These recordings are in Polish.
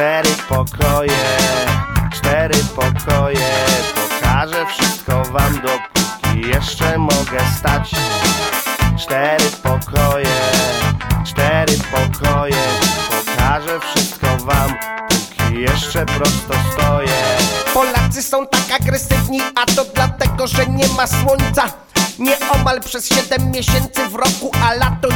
Cztery pokoje, cztery pokoje. Pokażę wszystko wam dopóki jeszcze mogę stać. Cztery pokoje, cztery pokoje. Pokażę wszystko wam, póki jeszcze prosto stoję. Polacy są tak agresywni, a to dlatego, że nie ma słońca. Nieomal przez 7 miesięcy w roku, a lato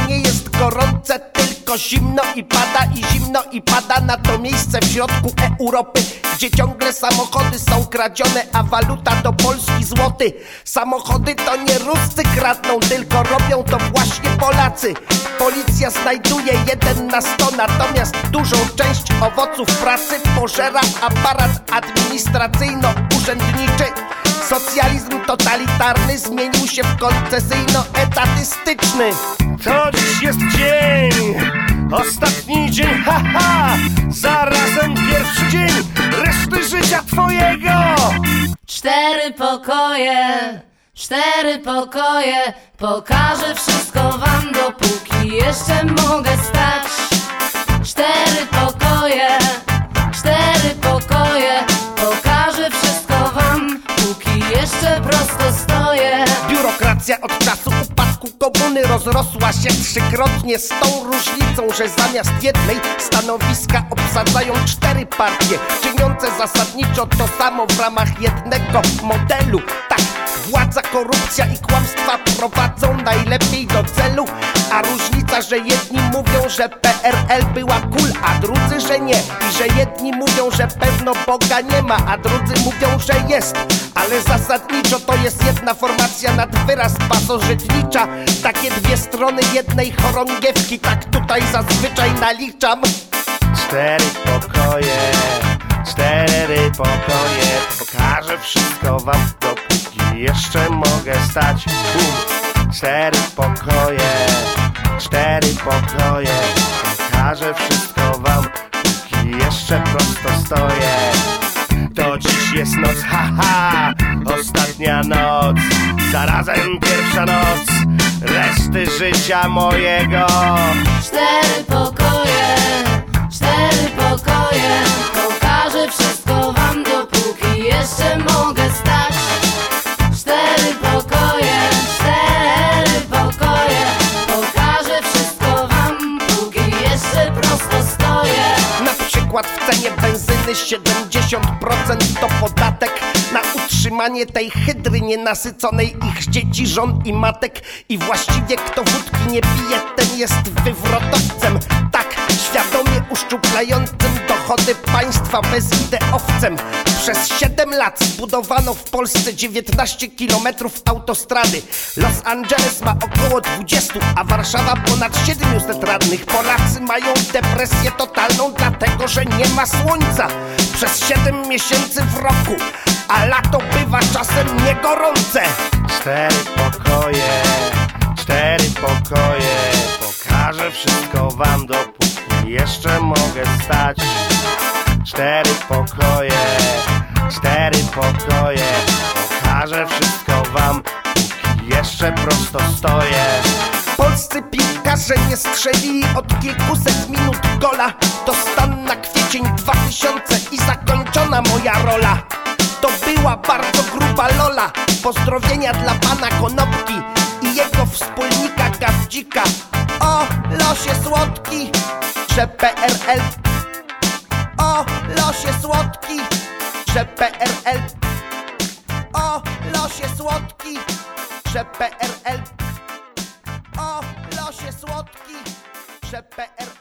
Zimno i pada i zimno i pada na to miejsce w środku Europy Gdzie ciągle samochody są kradzione, a waluta to polski złoty. Samochody to nie Ruscy kradną, tylko robią to właśnie Polacy. Policja znajduje jeden na sto, natomiast dużą część owoców pracy pożera aparat administracyjno-urzędniczy Socjalizm totalitarny zmienił się w koncesyjno-etatystyczny. To dziś jest dzień, ostatni dzień, haha Zarazem pierwszy dzień reszty życia twojego. Cztery pokoje, cztery pokoje. Pokażę wszystko wam dopóki jeszcze mogę stać. Cztery pokoje, rozrosła się trzykrotnie z tą różnicą, że zamiast jednej stanowiska obsadzają cztery partie, czyniące zasadniczo to samo w ramach jednego modelu. Władza, korupcja i kłamstwa prowadzą najlepiej do celu, a różnica, że jedni mówią, że PRL była cool, a drudzy, że nie. I że jedni mówią, że pewno Boga nie ma, a drudzy mówią, że jest. Ale zasadniczo to jest jedna formacja nad wyraz pasożytnicza. Takie dwie strony jednej chorągiewki, tak tutaj zazwyczaj naliczam. Cztery pokoje, cztery pokoje Pokażę wszystko wam, jeszcze mogę stać Bum. Cztery pokoje, cztery pokoje. Pokażę wszystko wam, póki jeszcze prosto stoję. To dziś jest noc, haha, ostatnia noc Zarazem pierwsza noc. Reszty życia mojego. Cztery pokoje, cenie benzyny 70% to podatek utrzymanie tej hydry nienasyconej ich dzieci, żon i matek. I właściwie kto wódki nie pije, ten jest wywrotowcem. Tak, świadomie uszczuplającym dochody państwa bezideowcem Przez 7 lat zbudowano w Polsce 19 kilometrów autostrady. Los Angeles ma około 20, a Warszawa ponad 700 radnych. Polacy mają depresję totalną, dlatego że nie ma słońca. Przez 7 miesięcy w roku, a lato bywa czasem niegorące. Cztery pokoje, cztery pokoje. Pokażę wszystko wam dopóki jeszcze mogę stać. Cztery pokoje, cztery pokoje. Pokażę wszystko wam, póki jeszcze prosto stoję. Polscy piłkarze nie strzelili od kilkuset minut gola. To stan na kwiecień 2000 i zakończona moja rola była bardzo gruba lola. Pozdrowienia dla pana Konopki i jego wspólnika Gawdzika O losie słodki, PRL O losie słodki, że PRL O losie słodki, że PRL o losie słodki, że PRL